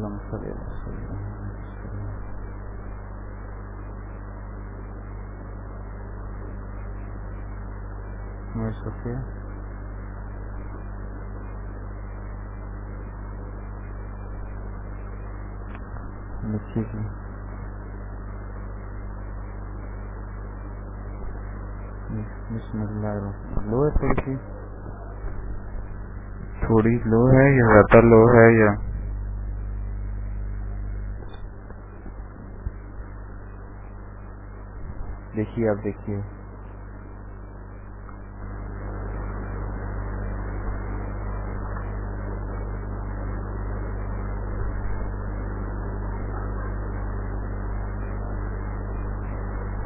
اللهم صل على سيدنا محمد. صفیہ لکھیے جی بسم اللہ الرحمن لو ہے تھوڑی سی؟ تھوڑی لو ہے یا زیادہ لو ہے یا دیکھیے، آپ دیکھیے۔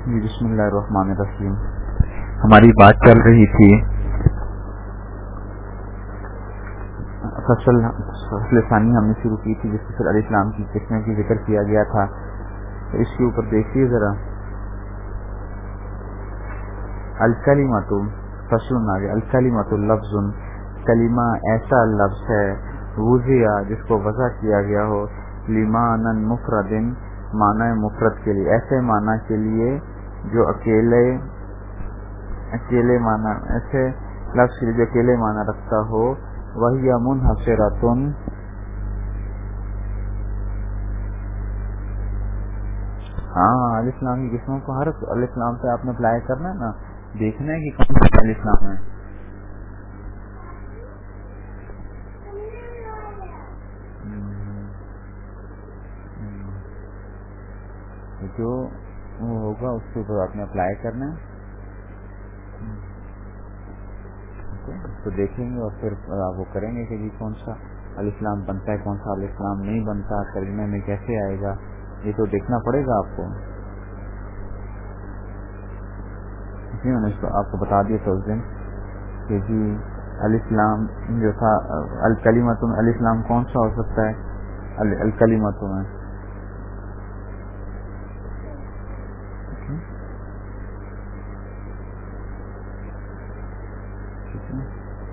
جی، بسم اللہ الرحمن الرحیم۔ ہماری بات چل رہی تھی۔ فصل فصل ثانی ہم نے شروع کی تھی، جس میں علیہ السلام کی قسمیں کی ذکر کیا گیا تھا۔ اس کے اوپر دیکھیے ذرا۔ الکلیمت فصل آگے۔ الکلیمت لفظ کلیمہ ایسا لفظ ہے وزیا جس کو وضع کیا گیا ہو لیمان مفردن، معنی مفرد کے لیے۔ ایسے معنی کے لیے جو اکیلے اکیلے معنی، ایسے لفظ جو اکیلے معنی رکھتا ہو، وہی امن حسرتن ہاں علیہ السلام کی قسموں کو ہر علیہ السلام سے آپ نے اپلائی کرنا ہے نا؟ دیکھنا ہے کہ کون سا علیہ السلام ہے۔ جو ہوگا اس کے اوپر آپ نے اپلائی کرنا ہے۔ تو دیکھیں گے اور پھر آپ وہ کریں گے کہ جی کون سا علیہ السلام بنتا ہے، کون سا علیہ السلام نہیں بنتا ترجمے میں کیسے آئے گا، یہ تو دیکھنا پڑے گا آپ کو۔ میں نے آپ کو بتا دیا تھا اس دن کہ جی علیہ السلام جو تھا الکلیمت میں علیہ السلام کون سا ہو سکتا ہے؟ الکلیمت میں۔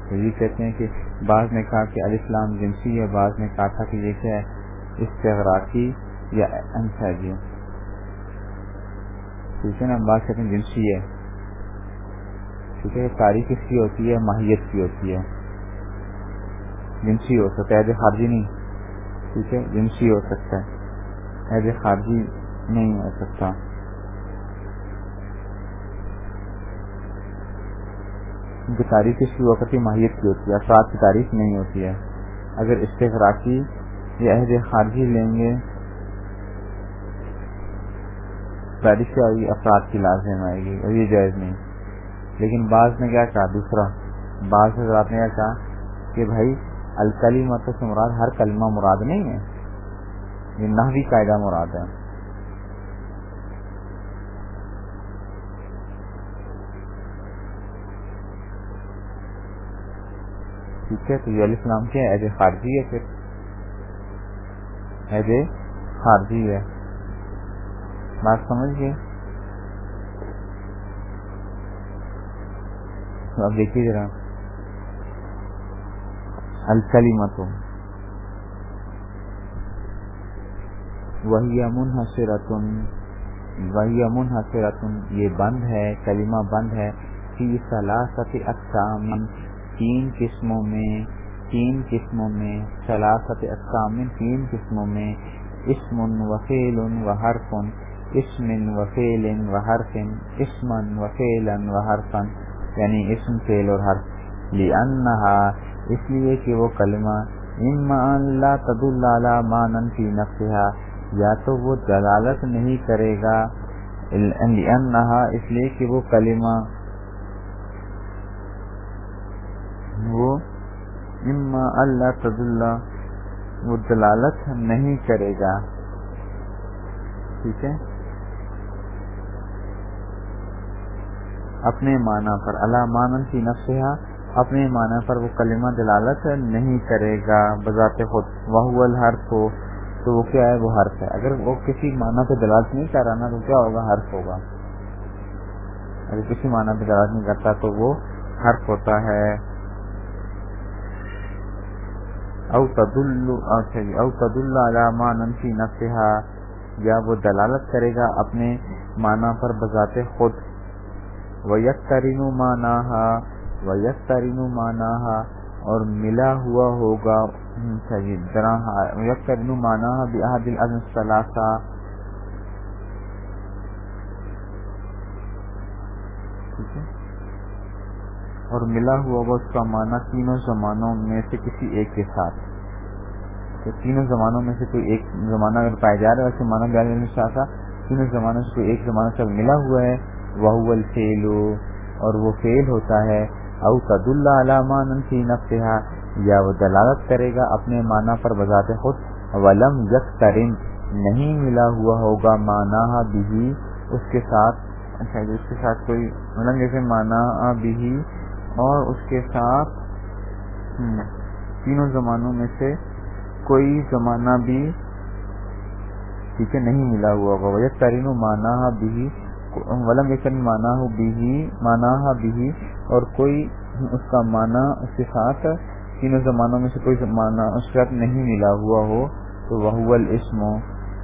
تو یہ کہتے ہیں کہ بعض نے کہا کہ علیہ السلام جنسی ہے، بعض نے کہا تھا کہ یہ کیا ہے، استغراقی یا انساجی ٹھیک ہے نا، بعض کہتے ہیں جنسی ہے۔ ٹھیک ہے تاریخ کس کی ہوتی ہے، ماہیت کی ہوتی ہے۔ جنسی ہو سکتا ہے ایز خارجی نہیں۔ ٹھیک ہے، جنسی ہو سکتا ہے۔ ایز خارجی نہیں ہو سکتا۔ کی تاریخ اس کی وقتی ماہیت کی ہوتی ہے افراد کی تاریخ نہیں ہوتی ہے۔ اگر استغراقی یا عہد خارجی لیں گے، تاریخ افراد کی لازم آئے گی۔ اور یہ جائز نہیں۔ لیکن بعض نے کیا کہا دوسرا، بعض حضرات نے کیا کہا کہ بھائی الکلی مت سے مراد ہر کلمہ مراد نہیں ہے، یہ نحوی قاعدہ مراد ہے۔ ٹھیک ہے، تو یہ علیہ السلام کیا ہے؟ ایز خارجی ہے پھر۔ ایز خارجی ہے۔ بات سمجھ گئے؟ اب دیکھیے ذرا۔ الکلیمت وہی امن حسرتن وہی امن حسرتن یہ بند ہے، کلمہ بند ہے۔ فی سلاست اقسام۔ تین قسموں میں، تین قسموں میں۔ سلاست اقسام، تین قسموں میں۔ اسم و فعل و حرف۔ اسم و فعل و حرف۔ اسم و فعل و حرفن یعنی اسم، فعل اور حرف لانہا اس لیے کہ وہ کلمہ اما لا تدل علی مانن فی نفسها، یا تو وہ دلالت نہیں کرے گا لانہا اس لیے کہ وہ کلمہ، وہ اما اللہ تدل، وہ دلالت نہیں کرے گا۔ ٹھیک ہے؟ اپنے معنی پر، اللہ مانن کی نفسہ اپنے معنی پر وہ کلمہ دلالت نہیں کرے گا، بذات خود۔ وہ الحرف ہو تو وہ کیا ہے؟ وہ حرف ہے۔ اگر وہ کسی معنی پہ دلالت نہیں کر رہا نا، تو کیا ہوگا؟ حرف ہوگا۔ اگر کسی معنی پہ دلالت نہیں کرتا، تو وہ حرف ہوتا ہے۔ او تدل اچھا جی او تدل علامہ ننفی نفسها یا وہ دلالت کرے گا اپنے معنی پر، بذات خود۔ و یک ترین مانا و اور ملا ہوا ہوگا اچھا جی، یک ترین مانا بحد اور ملا ہوا ہوگا اس کا معنی تینوں زمانوں میں سے کسی ایک کے ساتھ۔ تو تینوں زمانوں میں سے کوئی ایک زمانہ اگر پایا جا رہا ہے ویسے مانا بیان تھا تینوں زمانوں سے کوئی ایک زمانہ سے ملا ہوا ہے۔ وہ الفیل اور وہ فیل ہوتا ہے۔ او تد اللہ علامہ فی نفسها، یا وہ دلالت کرے گا اپنے معنی پر بذات خود۔ ولم یک ترین نہیں ملا ہوا ہوگا مانا بھی اس کے ساتھ اچھا جی، اس کے ساتھ کوئی مطلب جیسے مانا بھی اور اس کے ساتھ تینوں زمانوں میں سے کوئی زمانہ بھی، ٹھیک ہے، نہیں ملا ہوا ہوگا۔ وجہ ترین مانا بھی ولم یقن مانا ہو بھی مانا بھی اور کوئی اس کا معنی اس کے ساتھ تینوں زمانوں میں سے کوئی معنی، اس وقت نہیں ملا ہوا ہو، تو وہ اسم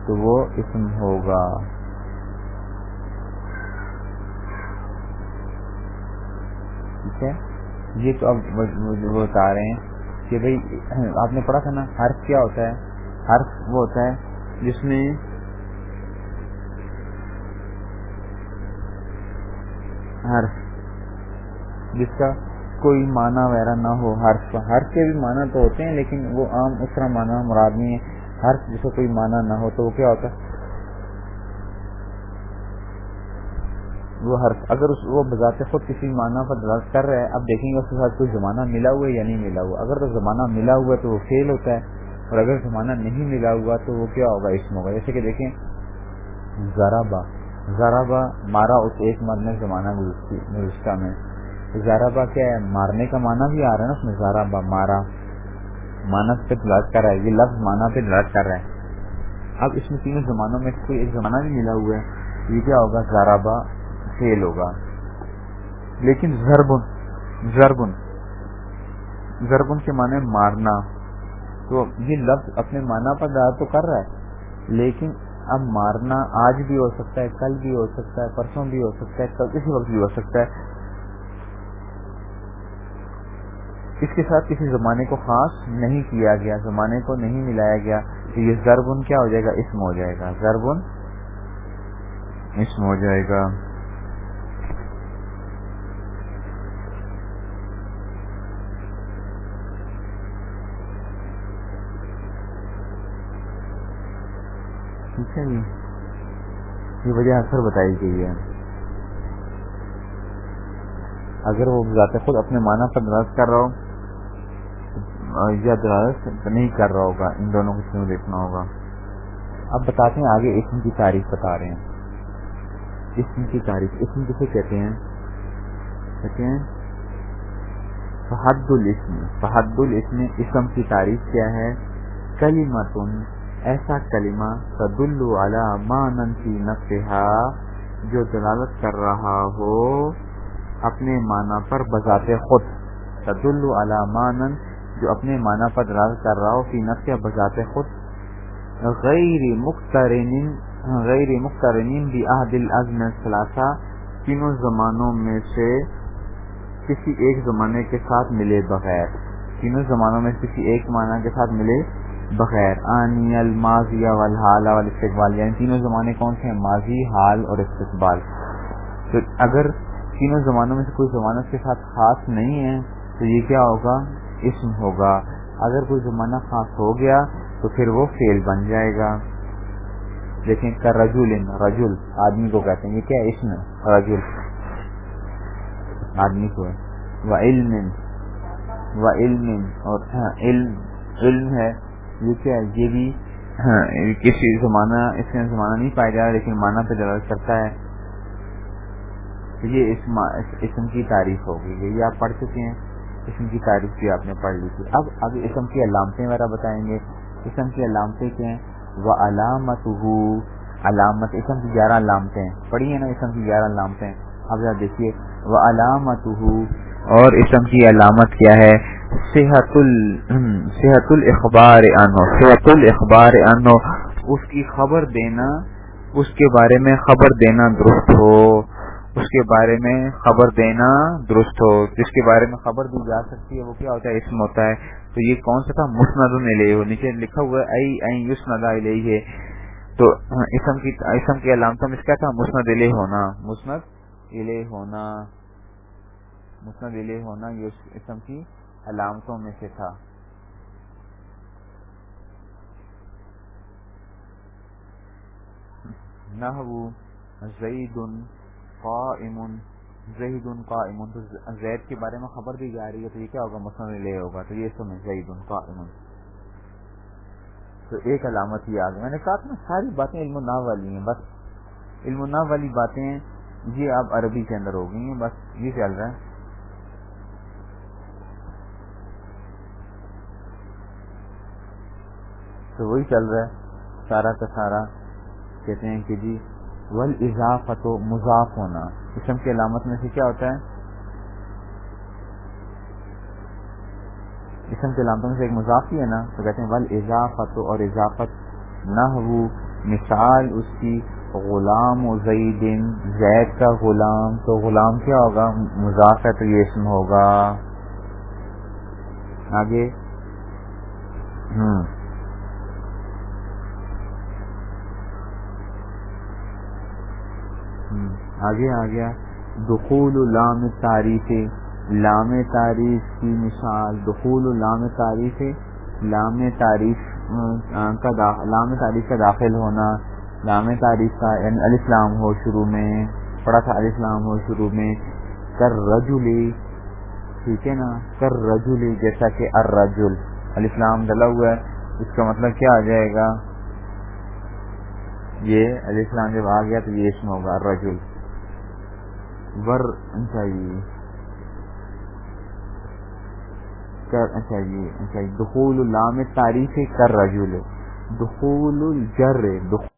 تو وہ اسم ہوگا۔ ٹھیک ہے؟ یہ تو اب بتا رہے ہیں کہ بھائی آپ نے پڑھا تھا نا، حرف کیا ہوتا ہے؟ حرف وہ ہوتا ہے جس میں حرف جس کا کوئی معنی وغیرہ نہ ہو حرف کا حرف کے بھی معنی تو ہوتے ہیں، لیکن وہ عام اس طرح معنی مراد نہیں ہے حرف جس کا کوئی معنی نہ ہو تو وہ کیا ہوتا ہے؟ وہ حرف اگر اس، وہ بذات خود کسی معنی پر درخت کر رہا ہے، اب دیکھیں گے اس کے ساتھ کوئی زمانہ ملا ہوا ہے یا نہیں ملا ہوا۔ اگر تو زمانہ ملا ہوا ہے تو وہ فیل ہوتا ہے، اور اگر زمانہ نہیں ملا ہوا تو وہ کیا ہوگا؟ اس میں ہوگا۔ جیسے کہ دیکھیں، ذرا با مارا اس ایک مرنے زمانہ گزشتہ میں زارا کیا ہے؟ مارنے کا معنی بھی آ رہا ہے نا اس میں زارا مارا مانا پہ دلاج کر رہا ہے، یہ لفظ مانا پہ دلاج کر رہا ہے۔ اب اس میں تینوں زمانوں میں کوئی ایک زمانہ بھی ملا ہوا ہے، یہ کیا ہوگا؟ زارا فیل ہوگا۔ لیکن زربن زربن زربن کے معنی مارنا۔ تو یہ لفظ اپنے معنی پر دار تو کر رہا ہے، لیکن اب مارنا آج بھی ہو سکتا ہے، کل بھی ہو سکتا ہے، پرسوں بھی ہو سکتا ہے، کل کسی وقت بھی ہو سکتا ہے۔ اس کے ساتھ کسی زمانے کو خاص نہیں کیا گیا، زمانے کو نہیں ملایا گیا تو یہ ضربن کیا ہو جائے گا، اسم ہو جائے گا۔ ضربن اسم ہو جائے گا۔ ٹھیک ہے جی؟ یہ وجہ اکثر بتائی گئی ہے۔ اگر وہ ذات خود اپنے معنی پر دراز کر رہا ہو یا دراز نہیں کر رہا ہوگا، ان دونوں کو کیوں دیکھنا ہوگا؟ اب بتاتے ہیں، آگے اسم کی تاریخ بتا رہے ہیں۔ اسم کی تاریخ، اسم کسے کہتے ہیں؟ کہتے ہیں فحد الاسم۔ فحد الاسم، اسم کی تاریخ کیا ہے؟ کلیمتن ایسا کلمہ تدل علی مانن فی نفسها جو دلالت کر رہا ہو اپنے معنی پر بذات خود۔ تدل علی مانن، جو اپنے معنی پر دلالت کر رہا ہو فی نفسها بذات خود۔ غیر مقترن، غیر مقترنین بھی عہد الازم الثلاثہ، تینوں زمانوں میں سے کسی ایک زمانے کے ساتھ ملے بغیر۔ تینوں زمانوں میں کسی ایک معنی کے ساتھ ملے بغیر آنی الماضیہ والحال والاستقبال یعنی تینوں زمانے کون سے ہیں؟ ماضی، حال اور استقبال۔ تو اگر تینوں زمانوں میں سے کوئی زمانہ اس کے ساتھ خاص نہیں ہے، تو یہ کیا ہوگا؟ اسم ہوگا۔ اگر کوئی زمانہ خاص ہو گیا، تو پھر وہ فیل بن جائے گا۔ لیکن رجول رجول آدمی کو کہتے ہیں۔ یہ کیا اسم رجول آدمی کو ہے۔ وہ علم، و علم، اور ہاں، علم علم ہے۔ یہ کیا یہ بھی ہاں، کسی زمانہ اس میں زمانہ نہیں پایا جا رہا لیکن معنی پہ دراز کرتا ہے۔ یہ اسم کی تعریف ہوگی۔ یہ آپ پڑھ چکے ہیں۔ اسم کی تعریف بھی آپ نے پڑھ لی تھی۔ اب اب اسم کی علامتیں وغیرہ بتائیں گے۔ اسم کی علامتیں کیا ہیں؟ وہ علامت علامت اسم کی گیارہ علامتیں۔ پڑھی ہیں نا اسم کی گیارہ علامتیں؟ اب ذرا دیکھیے۔ وہ علامت اور اسم کی علامت کیا ہے؟ صحت صحت الاخبار انو صحت الاخبار انو اس کی خبر دینا، اس کے بارے میں خبر دینا درست ہو، اس کے بارے میں خبر دینا درست ہو، جس کے بارے میں خبر دی جا سکتی ہے، وہ کیا ہوتا ہے؟ اسم ہوتا ہے۔ تو یہ کون سا تھا؟ مسند ہو نیچے لکھا ہوا ہے ہے تو اسم کی اسم کی علامتوں میں کیا تھا، مسند علیہ ہونا، مسند علیہ ہونا، مسند علیہ ہونا، یہ اسم کی علامتوں میں سے تھا۔ نحو زید قائم زید قائم تو زید کے بارے میں خبر دی جا رہی ہے تو یہ کیا ہوگا؟ مسلم لے ہوگا۔ تو یہ سمجھ زید قائم تو ایک علامت ہی آگے۔ میں نے کہا نا ساری باتیں علم النا والی ہیں، بس۔ علم النا والی باتیں یہ اب عربی کے اندر ہو گئی ہیں، بس یہ چل رہا ہے۔ تو وہی چل رہا ہے، سارا کا سارا۔ کہتے ہیں کہ جی ول اضافت و مضاف ہونا اسم کی علامت میں سے کیا ہوتا ہے؟ اسم کی علامتوں میں سے ایک مضاف ہی ہے نا، تو کہتے ہیں ول اضافت اور اضافت نہ مثال اس کی، غلام و زیدن زید کا غلام۔ تو غلام کیا ہوگا؟ مضاف ہے تو یہ اسم ہوگا۔ آگے۔ ہوں۔ آگے آ گیا۔ دخول لام تعریف لام تعریف کی مثال، دخول لام تعریف لام تعریف کا لام تعریف کا داخل ہونا، لام تعریف کا یعنی الاسلام ہو شروع میں پڑا تھا الاسلام ہو شروع میں، کر رجولی ٹھیک ہے نا؟ کر رجولی جیسا کہ الرجل الاسلام ڈلا ہوا ہے۔ اس کا مطلب کیا آ جائے گا؟ یہ الاسلام جب آ گیا تو یہ اسم ہوگا الرجل۔ ور چاہیے چاہیے اچھا جی اچھا دخول لام تاریخ کر رجول دخول الجر دخول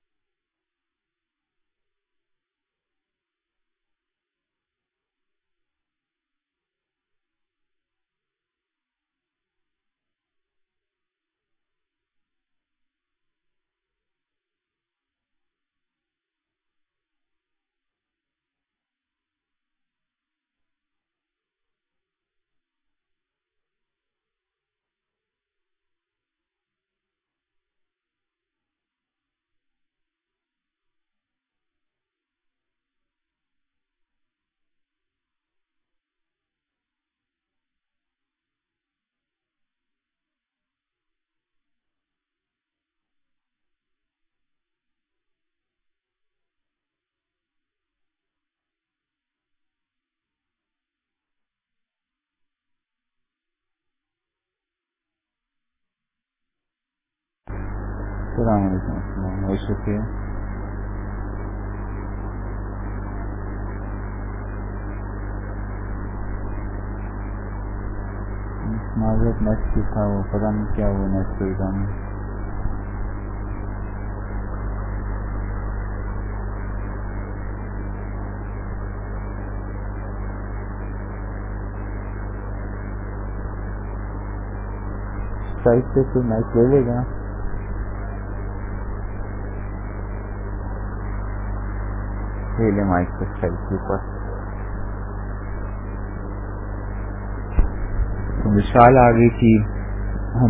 السلام علیکم. بہت شکریہ معذرت نیٹ کی تھا وہ پتا نہیں کیا وہ نیٹ کوئی کام سائٹ سے کوئی میچ لے لے گا؟ مثال آ گئی تھی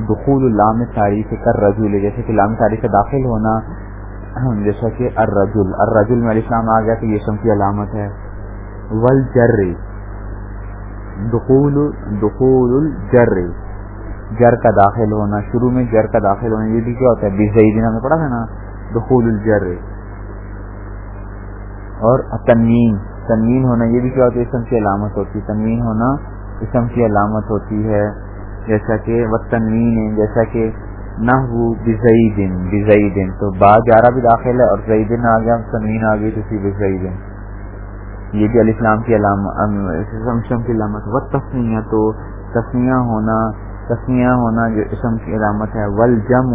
دخول لام تاریخ کر رجول جیسے کہ لام تاریخ داخل ہونا جیسا کہ الرجل الرجل میں اسلام آ گیا تو یہ سم کی علامت ہے ول جر دخول دخول الجر جر کا داخل ہونا شروع میں جر کا داخل ہونا یہ بھی کیا ہوتا ہے بیس دن ہمیں پڑھا تھا نا دخول الجر اور تنوین. تنوین ہونا یہ بھی کیا ہوتی ہے اسم کی علامت ہوتی ہے. تنوین ہونا اسم کی علامت ہوتی ہے. جیسا کہ وہ تنوین جیسا کہ نہ ہو بزئی دن بزئی دن تو با گیارہ بھی داخل ہے اور زئی دن آ گیا، تنوین آ گئی تو اسی بزئی دن یہ بھی علی اسلام کی علامت اسم کی علامت. و تسمیہ تو تسمیہ ہونا تسمیہ ہونا جو اسم کی علامت ہے. ول جم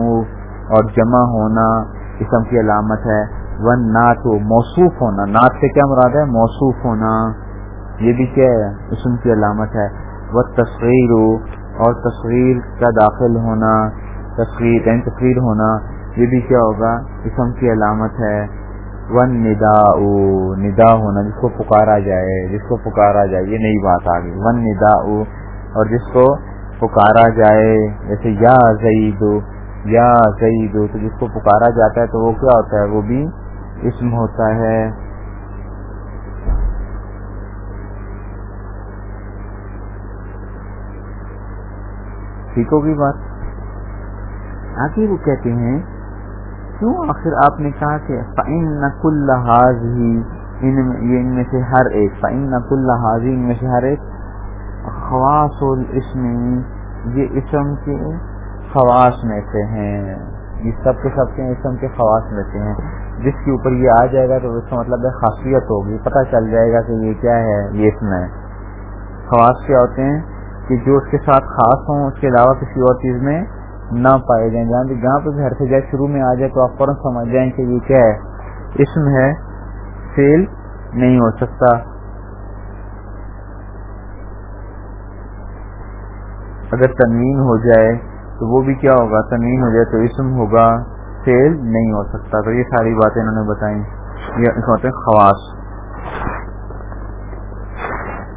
اور جمع ہونا اسم کی علامت ہے. ون نعت موصوف ہونا. نعت سے کیا مراد ہے؟ موصوف ہونا. یہ بھی کیا ہے؟ اسم کی علامت ہے. وہ تصویر اور تصویر کا داخل ہونا. تصویر یعنی تصویر ہونا. یہ بھی کیا ہوگا؟ اسم کی علامت ہے. ون ندا ندا ہونا، جس کو پکارا جائے، جس کو پکارا جائے. یہ نئی بات آ گئی ون ندا اور جس کو پکارا جائے. جیسے یا زعید یا زعید تو جس کو پکارا جاتا ہے تو وہ کیا ہوتا ہے؟ وہ بھی اسم ہوتا ہے۔ ٹھیک ہوگی بات؟ آخر وہ کہتے ہیں، کیوں آخر آپ نے کہا کہ فعین نقل لحاظ ہی ان یہ ان میں سے ہر ایک فعین نقل لحاظ ان میں سے ہر ایک، خواص الاسم، یہ اسم کے خواص میں سے ہیں۔ یہ سب کے سب کے اسم کے خواص میں سے ہیں۔ جس کے اوپر یہ آ جائے گا تو اس کا مطلب ہے خاصیت ہوگی، پتہ چل جائے گا کہ یہ کیا ہے، یہ اسم ہے۔ خواص کیا ہوتے ہیں؟ کہ جو اس کے ساتھ خاص ہوں، اس کے علاوہ کسی اور چیز میں نہ پائے جائیں۔ جہاں بھی جہاں پہ گھر سے جائے، شروع میں آ جائے تو آپ فوراً سمجھ جائیں کہ یہ کیا ہے۔ اسم ہے فیل نہیں ہو سکتا۔ اگر تنوین ہو جائے تو وہ بھی کیا ہوگا؟ تنوین ہو جائے تو اسم ہوگا۔ فیل نہیں ہو سکتا۔ تو یہ ساری باتیں انہوں نے بتائیں۔ یہ ہوتے ہیں خواص۔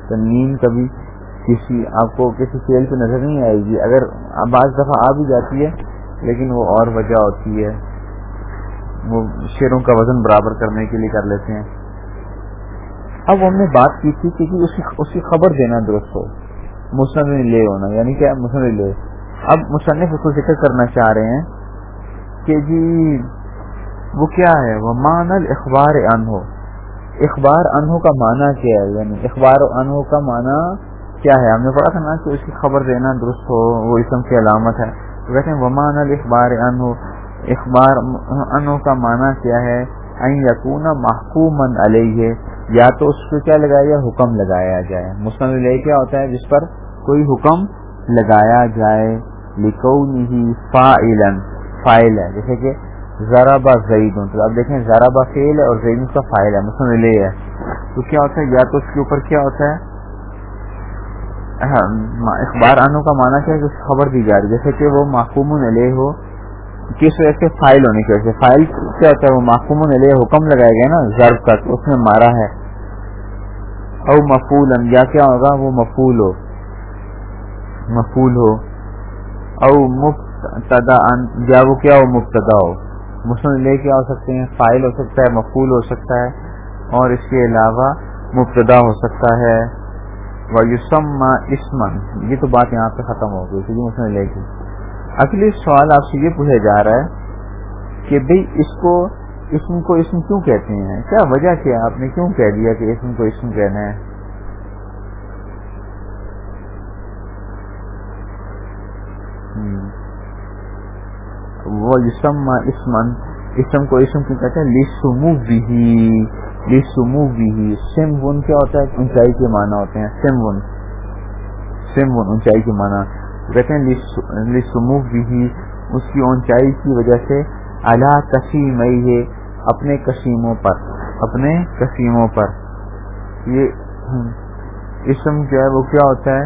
تنوین کبھی کسی آپ کو کسی فیل پہ نظر نہیں آئے گی۔ اگر بعض دفعہ آ بھی جاتی ہے، لیکن وہ اور وجہ ہوتی ہے۔ وہ شیروں کا وزن برابر کرنے کے لیے کر لیتے ہیں۔ اب ہم نے بات کی تھی کہ جی اس کی خبر دینا درست ہو۔ مسند لے ہونا یعنی کیا مسند لے۔ اب مصنف اس کو ذکر کرنا چاہ رہے ہیں۔ کہ جی وہ کیا ہے؟ وہ مان اخبار انہو اخبار انہو کا معنی کیا ہے؟ یعنی اخبار انہو کا معنی کیا ہے؟ ہم نے پڑھا تھا نا کہ اس کی خبر دینا درست ہو، وہ اسم کی علامت ہے۔ تو کہتے ہیں ومان الاخبار انہو اخبار انہو کا معنی کیا ہے؟ این یقون محکوم علیہ۔ یا تو اس کو کیا لگایا؟ حکم لگایا جائے۔ مسلم علیہ کیا ہوتا ہے؟ جس پر کوئی حکم لگایا جائے۔ لکونی فائلن فائل ہے۔ جیسے کہ ذرا با زعید تو اب دیکھیں ذرا با فیل ہے اور زید کا فائل ہے مسلم علیہ ہے۔ تو کیا ہوتا ہے؟ یا تو اس کے اوپر کیا ہوتا ہے؟ ہاں، اخبار آنوں کا معنی کیا ہے؟ کہ خبر دی جا رہی جیسے کہ وہ محکوم علیہ ہو، کس وجہ سے؟ فائل ہونے کی وجہ سے۔ فائل کیا ہوتا ہے؟ وہ محکوم نے حکم لگایا گیا نا، ضرب کا، اس میں مارا ہے۔ او مفول یا کیا ہوگا؟ وہ مفول ہو۔ مفول ہو۔ او مبتدا یا وہ کیا ہو، مبتدا ہو۔ مسلم لے کیا ہو سکتے ہیں، فائل ہو سکتا ہے مفول ہو سکتا ہے، اور اس کے علاوہ مبتدا ہو سکتا ہے۔ وہ یوسم اسمن یہ تو بات یہاں پہ ختم ہو گئی کیونکہ مسلم لے کی اگلی سوال آپ سے یہ پوچھا جا رہا ہے کہ بھئی اس کو، اسم کو اسم کیوں کہتے ہیں؟ کیا وجہ کیا آپ نے کیوں کہہ دیا کہ اسم کو اسم کہنا ہے؟ hmm. وہ اسم اسمن اسم کو اسم کیوں کہتے ہیں؟ لسمو بھی لسمو بھی سم ون کیا ہوتا ہے؟ اونچائی کے معنی ہوتے ہیں سم ون سم ون اونچائی کے معنی۔ کہتے ہیں لسمو بھی اس کی اونچائی کی وجہ سے اللہ کسیم ہے اپنے کسیموں پر، اپنے کسیموں پر۔ یہ اسم جو ہے وہ کیا ہوتا ہے؟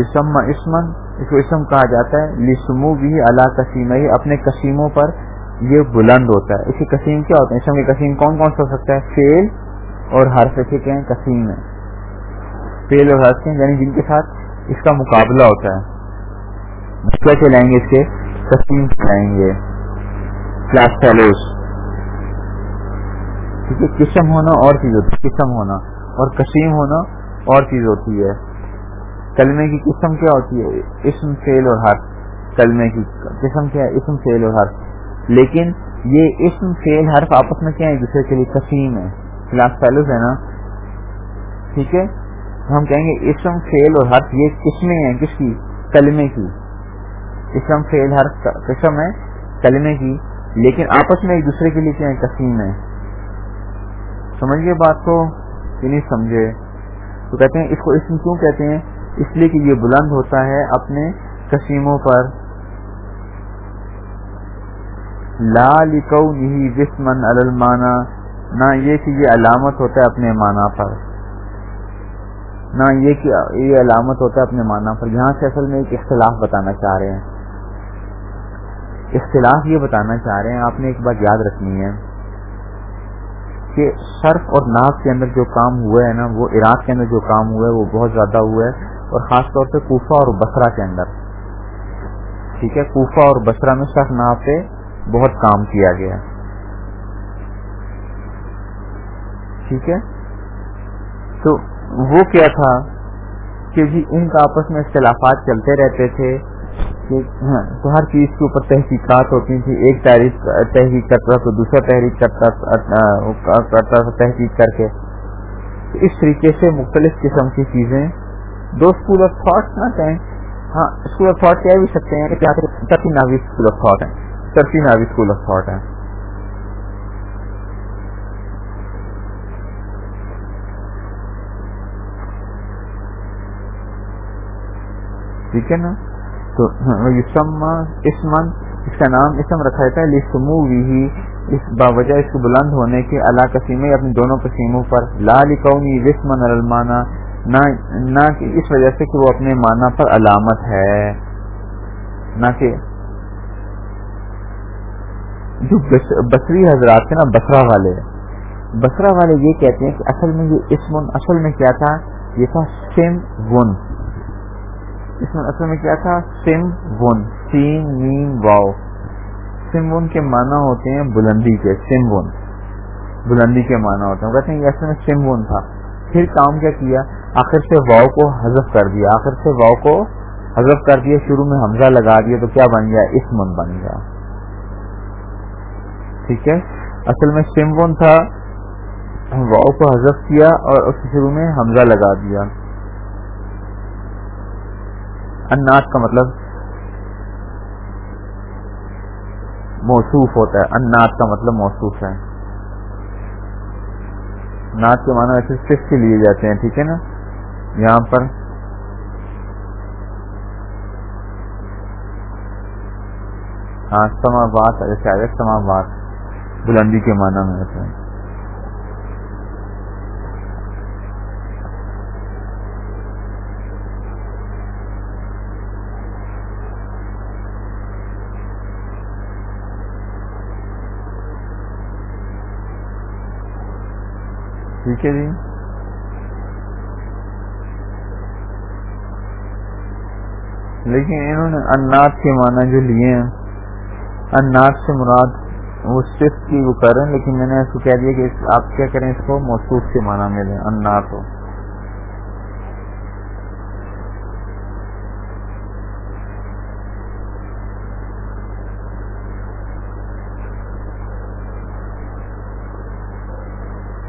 اسم اسمن اس کو اسم کہا جاتا ہے لسمو بھی اللہ کسیم اپنے کسیموں پر یہ بلند ہوتا ہے۔ اس کی کسیم کیا ہوتا ہے اسم کے کسیم کون کون سا ہو سکتا ہے؟ فیل اور ہر سے کہیں کسیم ہے فیل اور ہر سے یعنی جن کے ساتھ اس کا مقابلہ ہوتا ہے۔ کیا چلائیں گے؟ اس کے تسلیم چلائیں گے۔ کلاس فیلوز کیونکہ قسم ہونا اور چیز ہوتی ہے۔ قسم ہونا اور کسیم ہونا اور چیز ہوتی ہے۔ کلمے کی قسم کیا ہوتی ہے؟ اسم فیل اور ہر کلمے کی قسم کیا ہے؟ اسم فیل اور ہر لیکن یہ اسم فیل حرف آپس میں کیا ہے دوسرے کے لیے قسیم ہے کلاس فیلوز ہے نا؟ ٹھیک ہے؟ ہم کہیں گے اسم فیل اور حرف، یہ قسمیں ہیں؟ کس کی؟ کلمے کی۔ اسم فیل ہر قسم ہے، کلمے کی۔ لیکن آپس میں ایک دوسرے کے لیے کیا ہے قسیم ہے سمجھیے بات کو؟ کہ نہیں سمجھے۔ تو کہتے ہیں اس کو اسم کیوں کہتے ہیں؟ اس لیے کہ یہ بلند ہوتا ہے اپنے قسیموں پر۔ لا لکو نہیں وسمن المانا، نہ یہ کہ یہ علامت ہوتا ہے اپنے معنی پر۔ نہ یہ کہ یہ علامت ہوتا ہے اپنے معنی پر۔ یہاں سے اصل میں ایک اختلاف بتانا چاہ رہے ہیں۔ اختلاف یہ بتانا چاہ رہے ہیں، آپ نے ایک بات یاد رکھنی ہے کہ صرف اور ناف کے اندر جو کام ہوا ہے نا، وہ عراق کے اندر جو کام ہوا ہے وہ بہت زیادہ ہوا ہے اور خاص طور پہ کوفہ اور بسرا کے اندر۔ ٹھیک ہے، کوفہ اور بسرا میں صرف ناف پہ بہت کام کیا گیا۔ ٹھیک ہے، تو وہ کیا تھا کہ جی ان کا آپس میں اختلافات چلتے رہتے تھے کہ ہاں، تو ہر چیز کے اوپر تحقیقات ہوتی تھی ایک تحریک، تحقیق کرتا تو دوسرا تحریک کرتا کرتا تھا تحقیق کر کے۔ اس طریقے سے مختلف قسم کی چیزیں دو اسکول آف تھاٹ نہ کہیں ہاں اسکول آف تھاٹ کہہ بھی سکتے ہیں کہ کیا ناوی اسکول آف تھاٹ ہے سرفی ناوی اسکول آف تھاٹ ہے ٹھیک ہے نا؟ تو ہاں، اسمن اس کا نام اسم رکھا جاتا ہے لسمو ہی اس باوجہ اس کو بلند ہونے کے اللہ قسیم اپنے دونوں قسیموں پر۔ لا لکونی وسمن المانا نہ اس وجہ سے کہ وہ اپنے معنی پر علامت ہے، نہ کہ جو بصری حضرات تھے نا بسرا والے بسرا والے یہ کہتے ہیں کہ اصل میں یہ اسم، اصل میں کیا تھا؟ یہ تھا سم ون۔ اس اصل میں کیا تھا؟ Some one. سین نیم واؤ۔ سم ون کے معنی ہوتے ہیں بلندی کے، سم ون۔ بلندی کے معنی ہوتے ہیں۔ کہتے ہیں یہ اصل میں سم ون تھا۔ پھر کام کیا کیا؟ آخر سے واؤ کو حذف کر دیا، آخر سے واؤ کو حذف کر دیا، شروع میں حمزہ لگا دیا تو کیا بن گیا؟ اسمن بن گیا۔ ٹھیک ہے؟ اصل میں سمون تھا واؤ کو حذف کیا اور اس شروع میں حمزہ لگا دیا۔ اناس کا مطلب موصوف ہوتا ہے۔ اناس کا مطلب موصوف ہے۔ نعت کے معنی ایسے صرف کے لیے جاتے ہیں، ٹھیک ہے نا؟ یہاں پر۔ ہاں سما بات سما بات بلندی کے معنی میں ہوتا ہے ٹھیک ہے جی۔ لیکن انہوں نے انات کے معنی جو لیے ہیں انات سے مراد وہ صرف کی وہ کریں لیکن میں نے اس کو کہہ دیا کہ آپ کیا کریں اس کو محسوس کے معنی میں لیں انات ہو۔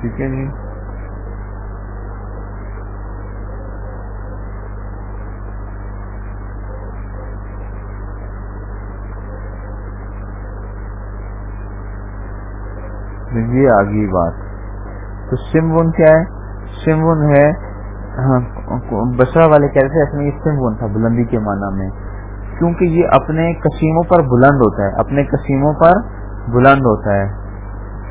ٹھیک ہے جی؟ یہ آگی بات۔ تو سمون کیا ہے؟ سمون ہے ہاں، بسرا والے کہتے ہیں اصل یہ سم ون تھا، بلندی کے معنی میں۔ کیونکہ یہ اپنے قسیموں پر بلند ہوتا ہے، اپنے قسیموں پر بلند ہوتا ہے۔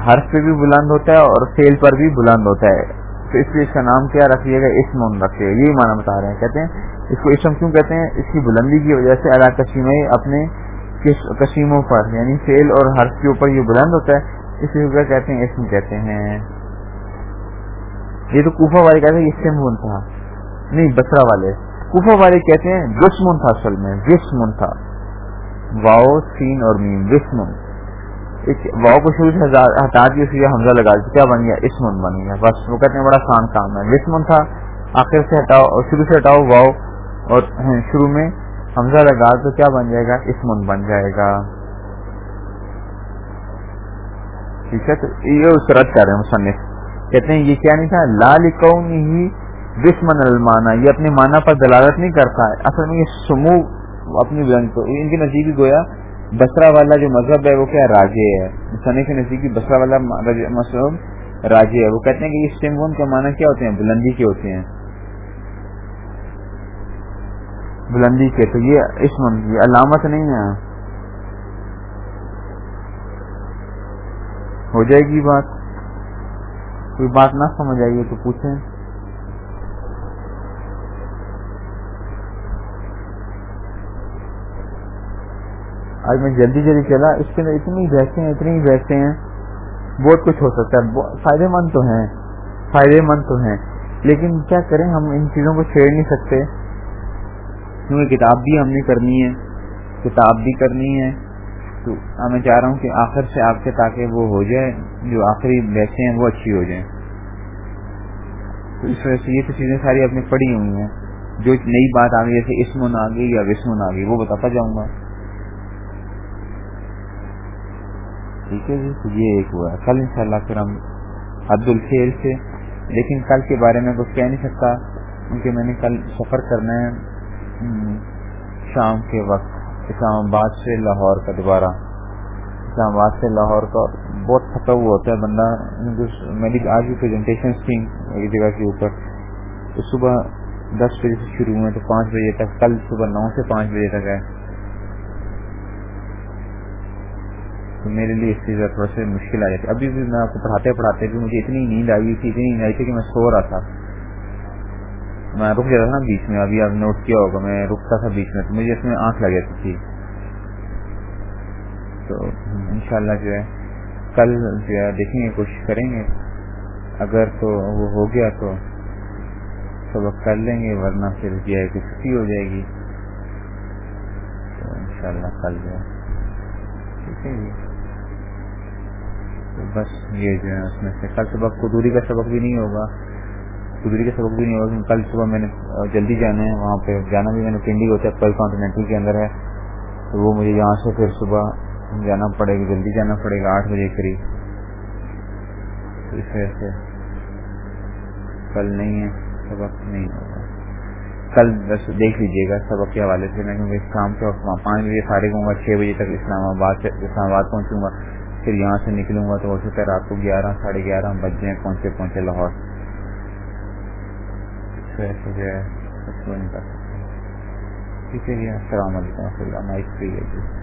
حرف پہ بھی بلند ہوتا ہے اور فیل پر بھی بلند ہوتا ہے۔ تو اس لیے اس کا نام کیا رکھیے گا؟ اسم رکھیے گا۔ یہی معنی بتا رہے ہیں۔ کہتے ہیں، اس کو اسم کیوں کہتے ہیں؟ اس کی بلندی کی وجہ سے اللہ کشیمیں اپنے قسیموں پر یعنی فیل اور حرف کے اوپر یہ بلند ہوتا ہے۔ اس لیے کہتے ہیں اسم کہتے ہیں۔ یہ تو کوفہ والے کہتے ہیں اسم تھا۔ نہیں، بسرا والے۔ کوفہ والے کہتے ہیں وسمن تھا اصل میں وسمن تھا۔ واؤ، سین اور میم وسمن واؤ کو شروع سے ہٹا دیا اسی حمزہ لگا دیا کیا بن گیا؟ اسمن بن گیا۔ بس وہ کہتے ہیں بڑا آسان کام ہے۔ وسمن تھا، آخر سے ہٹاؤ اور شروع سے ہٹاؤ واؤ اور شروع میں حمزہ لگا تو کیا بن جائے گا؟ اسمن بن جائے گا۔ ٹھیک ہے؟ تو یہ اس رد کر رہے ہیں مصنف۔ کہتے ہیں، یہ کیا نہیں تھا؟ لال قوم ہی وسمن المانا، یہ اپنے معنی پر دلالت نہیں کرتا ہے۔ اصل میں یہ سمو اپنی بلند کو، ان کی نزدیکی گویا بسرا والا جو مذہب ہے، وہ کیا راجے ہے؟ مصنف کے نزدیکی بسرا والا مذہب راجے ہے۔ وہ کہتے ہیں کہ یہ سمون کے معنی کیا ہوتے ہیں؟ بلندی کے ہوتے ہیں۔ بلندی کے، تو یہ اس علامت نہیں ہے۔ ہو جائے گی بات۔ کوئی بات نہ سمجھ آئیے تو پوچھیں۔ آج میں جلدی جلدی چلا، اس کے اندر اتنی بحثیں ہیں اتنی بحثیں ہیں۔ بہت کچھ ہو سکتا ہے۔ فائدے مند تو ہیں۔ فائدے مند تو ہیں۔ لیکن کیا کریں، ہم ان چیزوں کو چھیڑ نہیں سکتے۔ کیونکہ کتاب بھی ہم نے کرنی ہے۔ کتاب بھی کرنی ہے۔ تو میں چاہ رہا ہوں کہ آخر سے آپ کے تاکہ وہ ہو جائے، جو آخری بیچے ہیں وہ اچھی ہو جائیں۔ تو اس وجہ سے یہ تو چیزیں ساری اپنی پڑھی ہوئی ہیں۔ جو نئی بات آ گئی، جیسے اسمن آ گئی یا وسمن آ گئی، وہ بتاتا جاؤں گا۔ ٹھیک ہے جی تو یہ ایک ہوا کل انشاءاللہ پھر ہم عبد الخیر سے، لیکن کل کے بارے میں کچھ کہہ نہیں سکتا، کیونکہ میں نے کل سفر کرنا ہے شام کے وقت۔ اسلام آباد سے لاہور کا دوبارہ۔ اسلام آباد سے لاہور کا بہت تھکا ہوا ہوتا ہے، بندہ میری آج بھی پریزنٹیشن تھی ایک جگہ کے اوپر۔ تو صبح دس بجے سے شروع ہوئے تو پانچ بجے تک، کل صبح نو سے پانچ بجے تک ہے۔ تو میرے لیے اس چیز تھوڑا سا مشکل آ جاتی ابھی بھی میں آپ کو پڑھاتے پڑھاتے بھی مجھے اتنی نیند آئی تھی، اتنی نیند آئی تھی کہ میں سو رہا تھا۔ میں رک جاتا تھا نا بیچ میں، ابھی آپ نوٹ کیا ہوگا، میں رکتا تھا بیچ میں، تو مجھے اس میں آنکھ لگ جاتی تھی۔ تو انشاءاللہ جو ہے، کل جو ہے دیکھیں گے، کوشش کریں گے۔ اگر تو وہ ہو گیا تو سبق کر لیں گے، ورنہ پھر جو ہے کہ چھٹی ہو جائے گی۔ تو انشاءاللہ کل جو ہے۔ ٹھیک ہے جی۔ تو بس یہ جو ہے، اس میں سے کل سبق کو دوری کا سبق بھی نہیں ہوگا۔ گزری کا سبق بھی نہیں ہوگا کل صبح میں نے جلدی جانا ہے، وہاں پہ جانا بھی میں نے، پنڈی ہوتا ہے کل کانٹینٹل کے اندر ہے۔ تو وہ مجھے یہاں سے پھر صبح جانا پڑے گا، جلدی جانا پڑے گا، آٹھ بجے قریب۔ اس وجہ سے کل نہیں ہے، سبق نہیں ہوگا۔ کل بس دیکھ لیجیے گا سبق کے حوالے سے، میں کیونکہ شام کے وقت پانچ بجے فارغ ہوں گا، چھ بجے تک اسلام آباد اسلام آباد پہنچوں گا۔ پھر یہاں سے نکلوں گا تو ہو سکتا ہے رات کو گیارہ، ساڑھے گیارہ بج جائیں، پہنچے پہنچے لاہور۔ سے جو ہے نہیں کر سکتے ٹھیک ہے جی، السلام علیکم۔ و رحمۃ اللہ